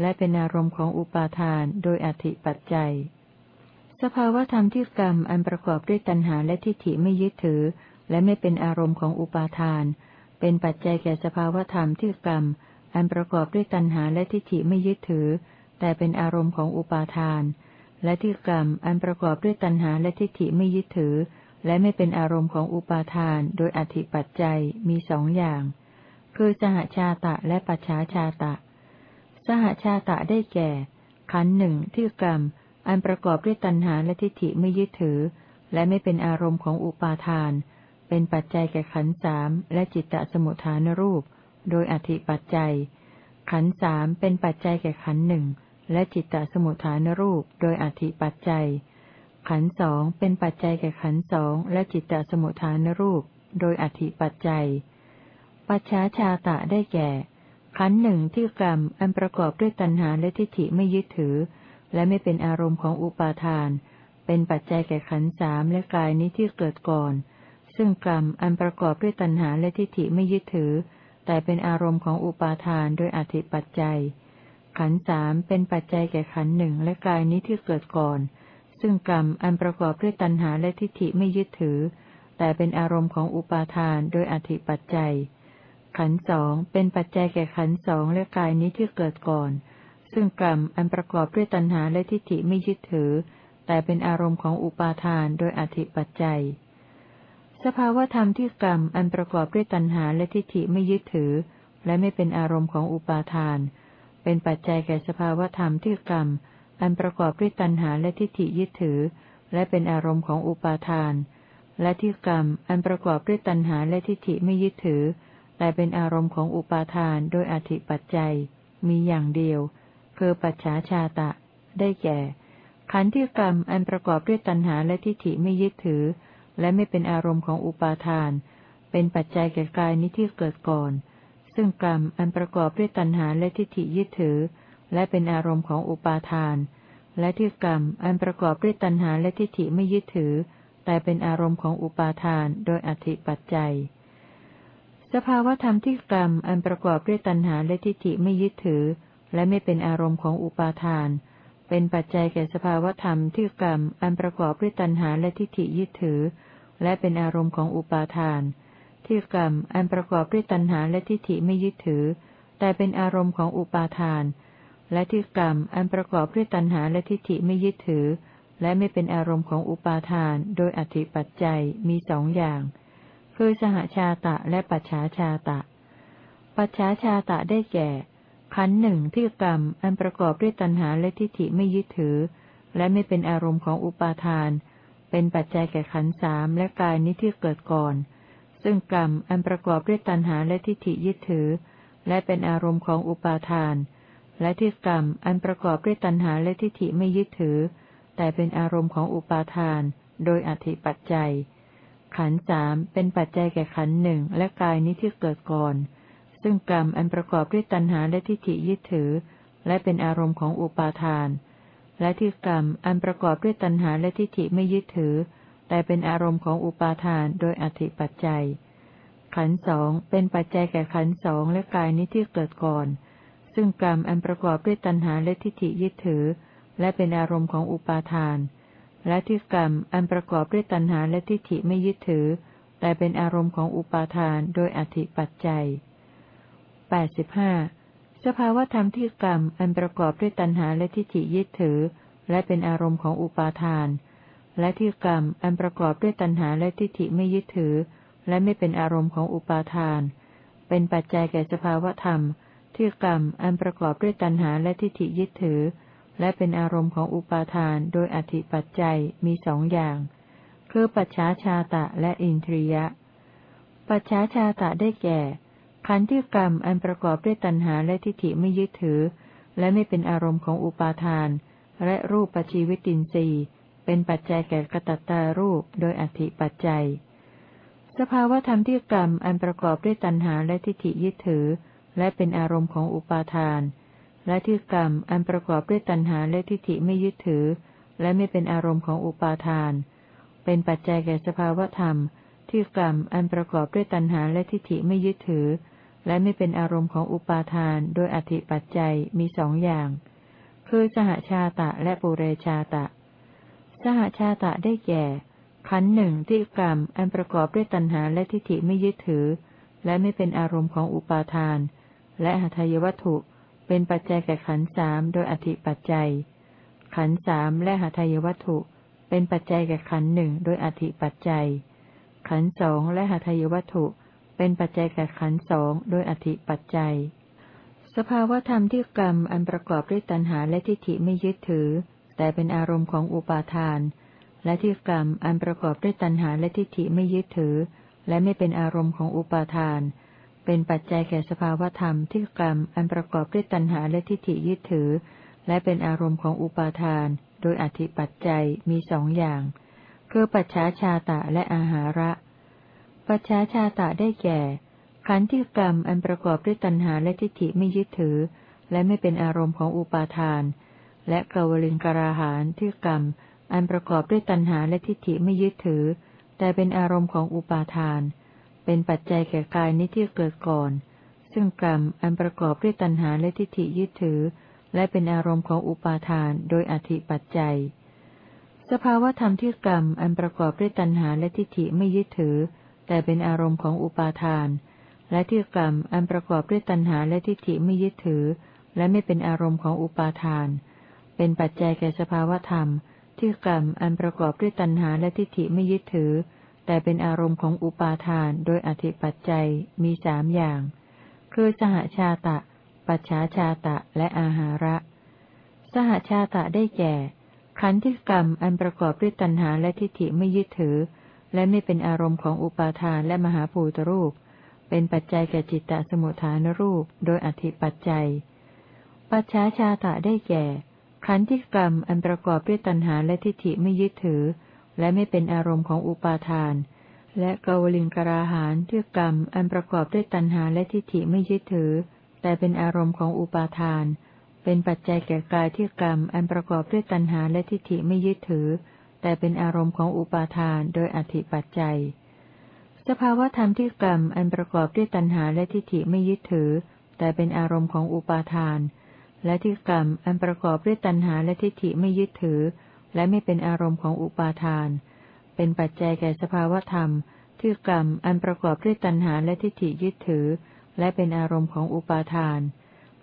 และเป็นอารมณ์ของอุปาทานโดยอธิปัจจัย สภาวธรรมที่กรรมอันประกอบด้วยตัณหาและทิฏฐิไม่ยึดถือ และไม่เป็นอารมณ์ของอุปาทาน เป็นปัจจัยแก่สภาวธรรมที่กรรมอันประกอบด้วยตัณหาและทิฏฐิไม่ยึดถือ แต่เป็นอารมณ์ของอุปาทาน และที่กรรมอันประกอบด้วยตัณหาและทิฏฐิไม่ยึดถือ และไม่เป็นอารมณ์ของอุปาทาน โดยอธิปัจจัยมีสองอย่าง คือสหชาตะและปัจฉาชาตะ สหชาตะได้แก่ ขันหนึ่งที่กรรม อันประกอบด้วยตัณหาและทิฏฐิไม่ยึดถือ และไม่เป็นอารมณ์ของอุปาทาน เป็นปัจจัยแก่ขันสามและจิตตสมุทฐานรูป โดยอธิปัจจัย ขันสามเป็นปัจจัยแก่ขันหนึ่งและจิตตสมุทฐานรูป โดยอธิปัจจัย ขันสองเป็นปัจจัยแก่ขันสองและจิตตสมุทฐานรูป โดยอธิปัจจัย ปัจฉาชาตะได้แก่ ขันหนึ่งที่กรรมอันประกอบด้วยตัณหาและทิฏฐิไม่ยึดถือ และไม่เป็นอารมณ์ของอุปาทาน เป็นปัจจัยแก่ขันสามและกายนี้ที่เกิดก่อน ซึ่งกรรมอันประกอบด้วยตัณหาและทิฏฐิไม่ยึดถือ แต่เป็นอารมณ์ของอุปาทานโดยอธิปัจจัย ขันสามเป็นปัจจัยแก่ขันหนึ่งและกายนี้ที่เกิดก่อน ซึ่งกรรมอันประกอบด้วยตัณหาและทิฏฐิไม่ยึดถือ แต่เป็นอารมณ์ของอุปาทานโดยอธิปัจจัย ขันสองเป็นปัจจัยแก่ขันสองและกายนี้ที่เกิดก่อน ซึ่งกรรมอันประกอบด้วยตัณหาและทิฏฐิไม่ยึดถือ แต่เป็นอารมณ์ของอุปาทานโดยอธิปัจจัย สภาวธรรมที่กรรมอันประกอบด้วยตัณหาและทิฏฐิไม่ยึดถือ และไม่เป็นอารมณ์ของอุปาทาน เป็นปัจจัยแก่สภาวธรรมที่กรรม อันประกอบด้วยตัณหาและทิฏฐิยึดถือ และเป็นอารมณ์ของอุปาทาน และที่กรรมอันประกอบด้วยตัณหาและทิฏฐิไม่ยึดถือ แต่เป็นอารมณ์ของอุปาทานโดยอธิปัจจัย มีอย่างเดียว คือปัจฉาชาตะ ได้แก่ ขันธ์ที่กรรมอันประกอบด้วยตัณหาและทิฏฐิไม่ยึดถือ และไม่เป็นอารมณ์ของอุปาทาน เป็นปัจจัยแก่กายนี้ที่เกิดก่อน ซึ่งกรรมอันประกอบด้วยตัณหาและทิฏฐิยึดถือ และเป็นอารมณ์ของอุปาทาน และที่กรรมอันประกอบด้วยตัณหาและทิฏฐิไม่ยึดถือ แต่เป็นอารมณ์ของอุปาทานโดยอธิปัจจัย สภาวธรรมที่กรรมอันประกอบด้วยตัณหาและทิฏฐิไม่ยึดถือ และไม่เป็นอารมณ์ของอุปาทาน เป็นปัจจัยแก่สภาวธรรมที่กรรมอันประกอบด้วยตัณหาและทิฏฐิยึดถือ และเป็นอารมณ์ของอุปาทาน ที่กรรมอันประกอบด้วยตัณหาและทิฏฐิไม่ยึดถือ แต่เป็นอารมณ์ของอุปาทาน และที่กรรมอันประกอบด้วยตัณหาและทิฏฐิไม่ยึดถือ และไม่เป็นอารมณ์ของอุปาทาน โดยอธิปัจจัยมีสองอย่าง คือสหชาตะและปัจฉาชาตะ ปัจฉาชาตะได้แก่ ขันหนึ่งที่กรรมอันประกอบด้วยตัณหาและทิฏฐิไม่ยึดถือ และไม่เป็นอารมณ์ของอุปาทาน เป็นปัจจัยแก่ขันสามและกายนี้ที่เกิดก่อน ซึ่งกรรมอันประกอบด้วยตัณหาและทิฏฐิยึดถือ และเป็นอารมณ์ของอุปาทาน และที่กรรมอันประกอบด้วยตัณหาและทิฏฐิไม่ยึดถือ แต่เป็นอารมณ์ของอุปาทาน โดยอธิปัจจัย ขันสามเป็นปัจจัยแก่ขันหนึ่งและกายนี้ที่เกิดก่อน ซึ่งกรรมอันประกอบด้วยตัณหาและทิฏฐิยึดถือ และเป็นอารมณ์ของอุปาทาน และที่กรรมอันประกอบด้วยตัณหาและทิฏฐิไม่ยึดถือ แต่เป็นอารมณ์ของอุปาทานโดยอธิปัจจัย ขันสองเป็นปัจจัยแก่ขันสองและกายนี้ที่เกิดก่อน ซึ่งกรรมอันประกอบด้วยตัณหาและทิฏฐิยึดถือ และเป็นอารมณ์ของอุปาทาน และที่กรรมอันประกอบด้วยตัณหาและทิฏฐิไม่ยึดถือ แต่เป็นอารมณ์ของอุปาทานโดยอธิปัจจัยแปดสิบห้าสภาวธรรมที่กรรมอันประกอบด้วยตัณหาและทิฏฐิยึดถือ และเป็นอารมณ์ของอุปาทาน และที่กรรมอันประกอบด้วยตัณหาและทิฏฐิไม่ยึดถือ และไม่เป็นอารมณ์ของอุปาทาน เป็นปัจจัยแก่สภาวธรรม ที่กรรมอันประกอบด้วยตัณหาและทิฏฐิยึดถือ และเป็นอารมณ์ของอุปาทานโดยอธิปัจจัยมีสองอย่าง คือปัจฉาชาตะและอินทรียะ ปัจฉาชาตะได้แก่ ขันธ์ที่กรรมอันประกอบด้วยตัณหาและทิฏฐิไม่ยึดถือ และไม่เป็นอารมณ์ของอุปาทาน และรูปปัจจีวิตินทรีย์ เป็นปัจจัยแก่กตัตตารูปโดยอธิปัจจัย สภาวธรรมที่กรรมอันประกอบด้วยตัณหาและทิฏฐิยึดถือ และเป็นอารมณ์ของอุปาทาน และที่กรรมอันประกอบด้วยตัณหาและทิฏฐิไม่ยึดถือ และไม่เป็นอารมณ์ของอุปาทาน เป็นปัจจัยแก่สภาวธรรม ที่กรรมอันประกอบด้วยตัณหาและทิฏฐิไม่ยึดถือ และไม่เป็นอารมณ์ของอุปาทาน โดยอธิปัจจัยมีสองอย่าง คือสหชาตะและปุเรชาตะ สหชาตะได้แก่ ขันหนึ่งที่กรรมอันประกอบด้วยตัณหาและทิฏฐิไม่ยึดถือ และไม่เป็นอารมณ์ของอุปาทาน และหทัยวัตถุ เป็นปัจจัยแก่ขันสามโดยอธิปัจจัย ขันสามและหทัยวัตถุ เป็นปัจจัยแก่ขันหนึ่งโดยอธิปัจจัย ขันสองและหทัยวัตถุ เป็นปัจจัยแก่ขันสองโดยอธิปัจจัย สภาวธรรมที่กรรมอันประกอบด้วยตัณหาและทิฏฐิไม่ยึดถือ แต่เป็นอารมณ์ของอุปาทาน และที่กรรมอันประกอบด้วยตัณหาและทิฏฐิไม่ยึดถือ และไม่เป็นอารมณ์ของอุปาทาน เป็นปัจจัยแก่สภาวธรรมที่กรรมอันประกอบด้วยตัณหาและทิฏฐิยึดถือ และเป็นอารมณ์ของอุปาทาน โดยอธิปัจจัยมีสองอย่าง คือปัจฉาชาตะและอาหาระ ปัจฉาชาตะได้แก่ ขันธ์ที่กรรมอันประกอบด้วยตัณหาและทิฏฐิไม่ยึดถือ และไม่เป็นอารมณ์ของอุปาทาน และกวลิงกราหานที่กรรม อันประกอบด้วยตัณหาและทิฏฐิไม่ยึดถือ แต่เป็นอารมณ์ของอุปาทาน เป็นปัจจัยแก่กายนี้ที่เกิดก่อน ซึ่งกรรมอันประกอบด้วยตัณหาและทิฏฐิยึดถือ และเป็นอารมณ์ของอุปาทานโดยอธิปัจจัย สภาวธรรมที่กรรมอันประกอบด้วยตัณหาและทิฏฐิไม่ยึดถือ แต่เป็นอารมณ์ของอุปาทาน และที่กรรมอันประกอบด้วยตัณหาและทิฏฐิไม่ยึดถือ และไม่เป็นอารมณ์ของอุปาทาน เป็นปัจจัยแก่สภาวธรรม ที่กรรมอันประกอบด้วยตัณหาและทิฏฐิไม่ยึดถือ แต่เป็นอารมณ์ของอุปาทานโดยอธิปัจจัยมีสามอย่าง คือสหชาตะ ปัจฉาชาตะ และอาหาระ สหชาตะได้แก่ ขันธ์ที่กรรมอันประกอบด้วยตัณหาและทิฏฐิไม่ยึดถือ และไม่เป็นอารมณ์ของอุปาทานและมหาภูตรูป เป็นปัจจัยแก่จิตตสมุทฐานรูป โดยอธิปัจจัย ปัจฉาชาตะได้แก่ ขันธ์ที่กรรมอันประกอบด้วยตัณหาและทิฏฐิไม่ยึดถือ และไม่เป็นอารมณ์ของอุปาทาน และกวลิงกราหานที่กรรมอันประกอบด้วยตัณหาและทิฏฐิไม่ยึดถือ แต่เป็นอารมณ์ของอุปาทาน เป็นปัจจัยแก่กายที่กรรมอันประกอบด้วยตัณหาและทิฏฐิไม่ยึดถือ แต่เป็นอารมณ์ของอุปาทานโดยอธิปัจจัย สภาวธรรมที่กรรมอันประกอบด้วยตัณหาและทิฏฐิไม่ยึดถือ แต่เป็นอารมณ์ของอุปาทาน และที่กรรมอันประกอบด้วยตัณหาและทิฏฐิไม่ยึดถือ และไม่เป็นอารมณ์ของอุปาทาน เป็นปัจจัยแก่สภาวธรรม ที่กรรมอันประกอบด้วยตัณหาและทิฏฐิยึดถือ และเป็นอารมณ์ของอุปาทาน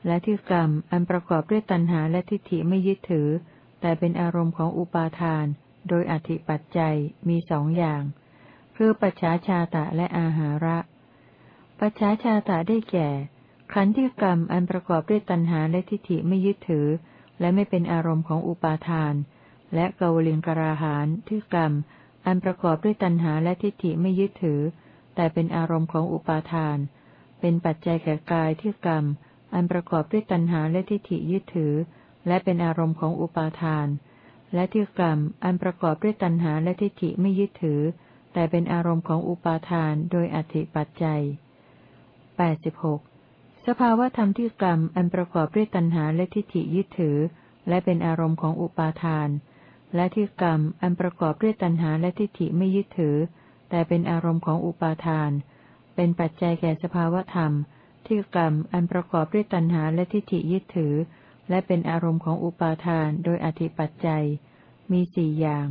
และที่กรรมอันประกอบด้วยตัณหาและทิฏฐิไม่ยึดถือ แต่เป็นอารมณ์ของอุปาทาน โดยอธิปัจจัยมีสองอย่าง คือปัจฉาชาตะและอาหาระ ปัจฉาชาตะได้แก่ ขันธ์ที่กรรมอันประกอบด้วยตัณหาและทิฏฐิไม่ยึดถือ และไม่เป็นอารมณ์ของอุปาทาน และกวลิงกราหานที่กรรม อันประกอบด้วยตัณหาและทิฏฐิไม่ยึดถือ แต่เป็นอารมณ์ของอุปาทาน เป็นปัจจัยแก่กายที่กรรม อันประกอบด้วยตัณหาและทิฏฐิยึดถือ และเป็นอารมณ์ของอุปาทาน และที่กรรม อันประกอบด้วยตัณหาและทิฏฐิไม่ยึดถือ แต่เป็นอารมณ์ของอุปาทานโดยอธิปัจจัยแปดสิบหกสภาวธรรมที่กรรม อันประกอบด้วยตัณหาและทิฏฐิยึดถือ และเป็นอารมณ์ของอุปาทาน และที่กรรมอันประกอบด้วยตัณหาและทิฏฐิไม่ยึดถือ แต่เป็นอารมณ์ของอุปาทาน เป็นปัจจัยแก่สภาวธรรม ที่กรรมอันประกอบด้วยตัณหาและทิฏฐิยึดถือ และเป็นอารมณ์ของอุปาทานโดยอธิปัจจัย มีสี่อย่าง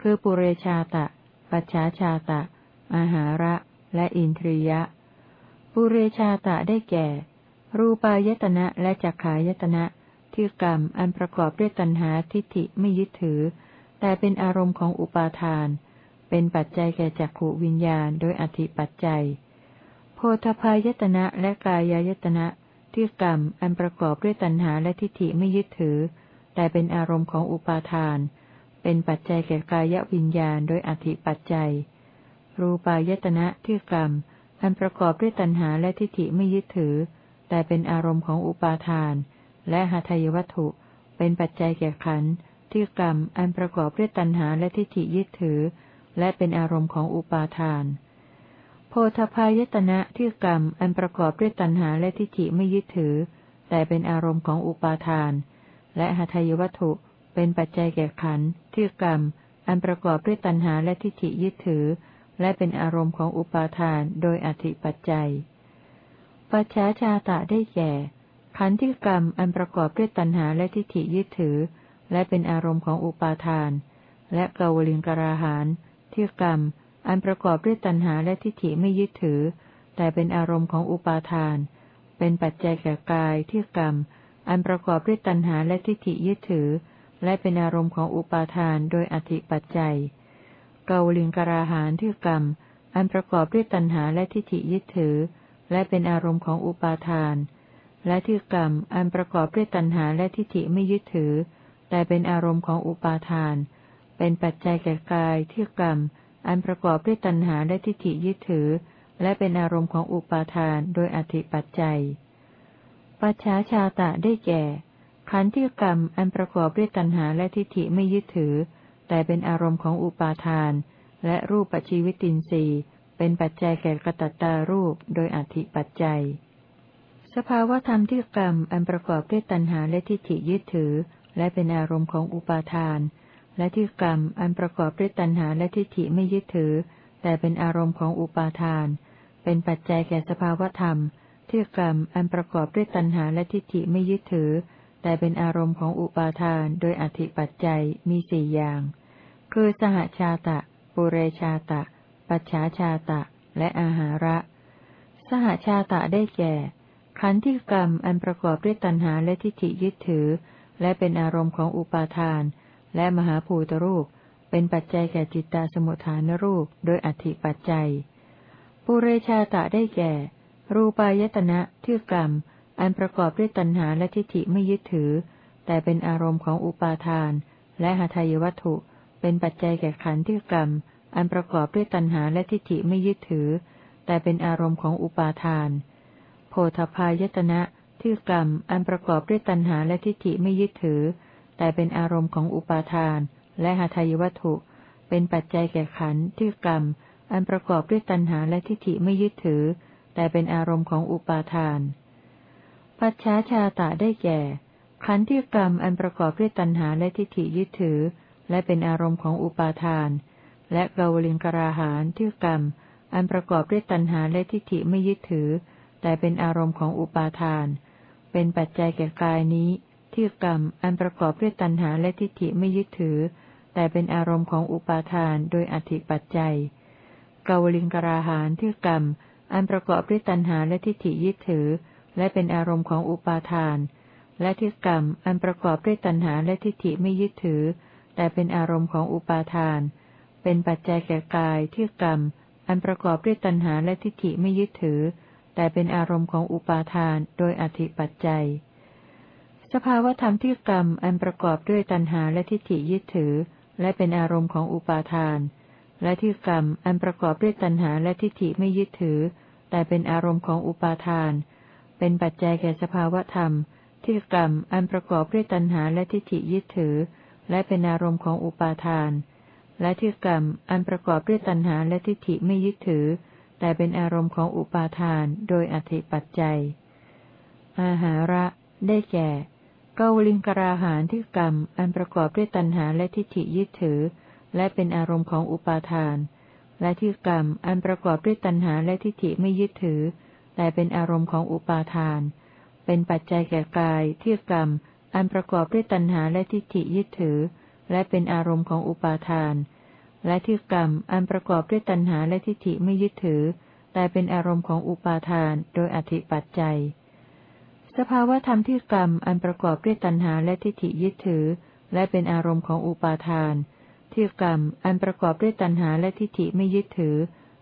คือปุเรชาตะ ปัจฉาชาตะ อาหาระ และอินทรียะ ปุเรชาตะได้แก่ รูปายตนะและจักขายตนะ ที่กรรมอันประกอบด้วยตัณหาทิฏฐิไม่ยึดถือ แต่เป็นอารมณ์ของอุปาทาน เป็นปัจจัยแก่จักขวิญญาณโดยอธิปัจจัย โพธพายตนะและกายายตนะที่กรรมอันประกอบด้วยตัณหาและทิฏฐิไม่ยึดถือ แต่เป็นอารมณ์ของอุปาทาน เป็นปัจจัยแก่กายวิญญาณโดยอธิปัจจัย รูปายตนะที่กรรมอันประกอบด้วยตัณหาและทิฏฐิไม่ยึดถือ แต่เป็นอารมณ์ของอุปาทาน และหาทายวัตถุ เป็นปัจจัยแก่ขันธ์ที่กรรมอันประกอบด้วยตัณหาและทิฏฐิยึดถือ และเป็นอารมณ์ของอุปาทาน โพธพายตนะที่กรรมอันประกอบด้วยตัณหาและทิฏฐิไม่ยึดถือ แต่เป็นอารมณ์ของอุปาทาน และหาทายวัตถุเป็นปัจจัยแก่ขันธ์ที่กรรมอันประกอบด้วยตัณหาและทิฏฐิยึดถือ และเป็นอารมณ์ของอุปาทานโดยอธิปัจจัย ปัจฉาชาตะได้แก่ ขันธ์ที่กรรมอันประกอบด้วยตัณหาและทิฏฐิยึดถือ และเป็นอารมณ์ของอุปาทาน และกาวลิงกราหานที่กรรม อันประกอบด้วยตัณหาและทิฏฐิไม่ยึดถือ แต่เป็นอารมณ์ของอุปาทาน เป็นปัจจัยแก่กายที่กรรม อันประกอบด้วยตัณหาและทิฏฐิยึดถือ และเป็นอารมณ์ของอุปาทานโดยอธิปัจจัยเกาลิงกราหานที่กรรม อันประกอบด้วยตัณหาและทิฏฐิยึดถือ และเป็นอารมณ์ของอุปาทาน และที่กรรมอันประกอบด้วยตัณหาและทิฏฐิไม่ยึดถือ แต่เป็นอารมณ์ของอุปาทาน เป็นปัจจัยแก่กายที่กรรม อันประกอบด้วยตัณหาและทิฏฐิยึดถือ และเป็นอารมณ์ของอุปาทานโดยอธิปัจจัย ปัจฉาชาตะได้แก่ ขันธ์ที่กรรมอันประกอบด้วยตัณหาและทิฏฐิไม่ยึดถือ แต่เป็นอารมณ์ของอุปาทาน และรูปปัจจิวิตินทรีย์เป็นปัจจัยแก่กตัตตารูปโดยอธิปัจจัย สภาวธรรมที่กรรมอันประกอบด้วยตัณหาและทิฏฐิยึดถือ และเป็นอารมณ์ของอุปาทาน และที่กรรมอันประกอบด้วยตัณหาและทิฏฐิไม่ยึดถือ แต่เป็นอารมณ์ของอุปาทาน เป็นปัจจัยแก่สภาวธรรม ที่กรรมอันประกอบด้วยตัณหาและทิฏฐิไม่ยึดถือ แต่เป็นอารมณ์ของอุปาทาน โดยอธิปัจจัยมีสี่อย่าง คือสหชาตะ ปุเรชาตะ ปัจฉาชาตะ และอาหาระ สหชาตะได้แก่ ขันธ์ที่กรรมอันประกอบด้วยตัณหาและทิฏฐิยึดถือ และเป็นอารมณ์ของอุปาทาน และมหาภูตรูป เป็นปัจจัยแก่จิตตาสมุทฐานรูป โดยอธิปัจจัยปุเรชาตะได้แก่ รูปายตนะที่กรรม อันประกอบด้วยตัณหาและทิฏฐิไม่ยึดถือ แต่เป็นอารมณ์ของอุปาทาน และหาทายวัตถุ เป็นปัจจัยแก่ขันธ์ที่กรรม อันประกอบด้วยตัณหาและทิฏฐิไม่ยึดถือ แต่เป็นอารมณ์ของอุปาทาน โพธพายตนะที่กรรมอันประกอบด้วยตัณหาและทิฏฐิไม่ยึดถือ แต่เป็นอารมณ์ของอุปาทาน และหาทายวัตถุ เป็นปัจจัยแก่ขันธ์ที่กรรมอันประกอบด้วยตัณหาและทิฏฐิไม่ยึดถือ แต่เป็นอารมณ์ของอุปาทาน ปัจฉาชาตะได้แก่ ขันธ์ที่กรรมอันประกอบด้วยตัณหาและทิฏฐิยึดถือ และเป็นอารมณ์ของอุปาทาน และเกวลิงกราหานที่กรรมอันประกอบด้วยตัณหาและทิฏฐิไม่ยึดถือ แต่เป็นอารมณ์ของอุปาทาน เป็นปัจจัยแก่กายนี้ ที่กรรมอันประกอบด้วยตัณหาและทิฏฐิไม่ยึดถือ แต่เป็นอารมณ์ของอุปาทานโดยอธิปัจจัยกาวลิงกราหานที่กรรม อันประกอบด้วยตัณหาและทิฏฐิยึดถือ และเป็นอารมณ์ของอุปาทาน และที่กรรมอันประกอบด้วยตัณหาและทิฏฐิไม่ยึดถือ แต่เป็นอารมณ์ของอุปาทาน เป็นปัจจัยแก่กายที่กรรม อันประกอบด้วยตัณหาและทิฏฐิไม่ยึดถือ แต่เป็นอารมณ์ของอุปาทานโดยอธิปัจจัย สภาวธรรมที่กรรมอันประกอบด้วยตัณหาและทิฏฐิยึดถือ และเป็นอารมณ์ของอุปาทาน และที่กรรมอันประกอบด้วยตัณหาและทิฏฐิไม่ยึดถือ แต่เป็นอารมณ์ของอุปาทาน เป็นปัจจัยแก่สภาวธรรม ที่กรรมอันประกอบด้วยตัณหาและทิฏฐิยึดถือ และเป็นอารมณ์ของอุปาทาน และที่กรรมอันประกอบด้วยตัณหาและทิฏฐิไม่ยึดถือ แต่เป็นอารมณ์ของอุปาทานโดยอธิปัจจัย อาหาระได้แก่เกาวลิงกราหานที่กรรม อันประกอบด้วยตัณหาและทิฏฐิยึดถือ และเป็นอารมณ์ของอุปาทาน และที่กรรม อันประกอบด้วยตัณหาและทิฏฐิไม่ยึดถือ แต่เป็นอารมณ์ของอุปาทาน เป็นปัจจัยแก่กายที่กรรม อันประกอบด้วยตัณหาและทิฏฐิยึดถือ และเป็นอารมณ์ของอุปาทาน และที่กรรมอันประกอบด้วยตัณหาและทิฏฐิไม่ยึดถือ แต่เป็นอารมณ์ของอุปาทานโดยอธิปัจจัย สภาวธรรมที่กรรมอันประกอบด้วยตัณหาและทิฏฐิยึดถือ และเป็นอารมณ์ของอุปาทาน ที่กรรมอันประกอบด้วยตัณหาและทิฏฐิไม่ยึดถือ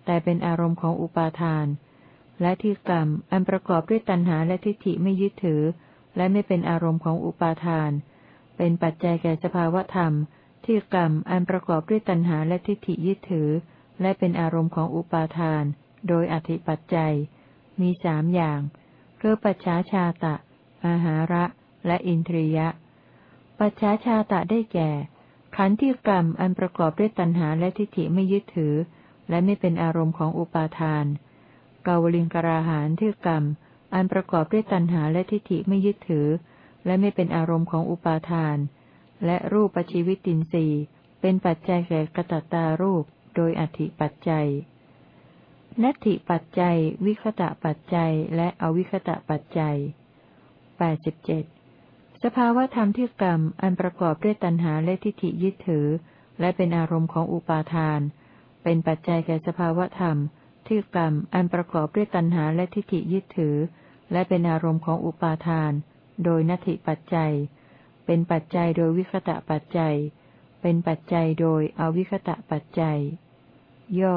แต่เป็นอารมณ์ของอุปาทาน และที่กรรมอันประกอบด้วยตัณหาและทิฏฐิไม่ยึดถือ และไม่เป็นอารมณ์ของอุปาทาน เป็นปัจจัยแก่สภาวธรรม ที่กรรมอันประกอบด้วยตัณหาและทิฏฐิยึดถือ และเป็นอารมณ์ของอุปาทาน โดยอธิปัจจัย มีสามอย่างคือปัจฉาชาตะ อาหาระ และอินทรียะ ปัจฉาชาตะได้แก่ ขันธ์ที่กรรมอันประกอบด้วยตัณหาและทิฏฐิไม่ยึดถือ และไม่เป็นอารมณ์ของอุปาทานกาวลิงกราหานที่กรรม อันประกอบด้วยตัณหาและทิฏฐิไม่ยึดถือ และไม่เป็นอารมณ์ของอุปาทาน และรูปปัจจิวิตินทรีย์ เป็นปัจจัยแก่กตัตารูป โดยอธิปัจจัยนัตถิปัจจัย วิคตะปัจจัย และอวิคตะปัจจัยแปดสิบเจ็ดสภาวธรรมที่กรรมอันประกอบด้วยตัณหาและทิฏฐิยึดถือ และเป็นอารมณ์ของอุปาทาน เป็นปัจจัยแก่สภาวธรรม ที่กรรมอันประกอบด้วยตัณหาและทิฏฐิยึดถือ และเป็นอารมณ์ของอุปาทาน โดยนัตถิปัจจัย เป็นปัจจัยโดยวิคตะปัจจัย เป็นปัจจัยโดยอวิคตะปัจจัย ย่อ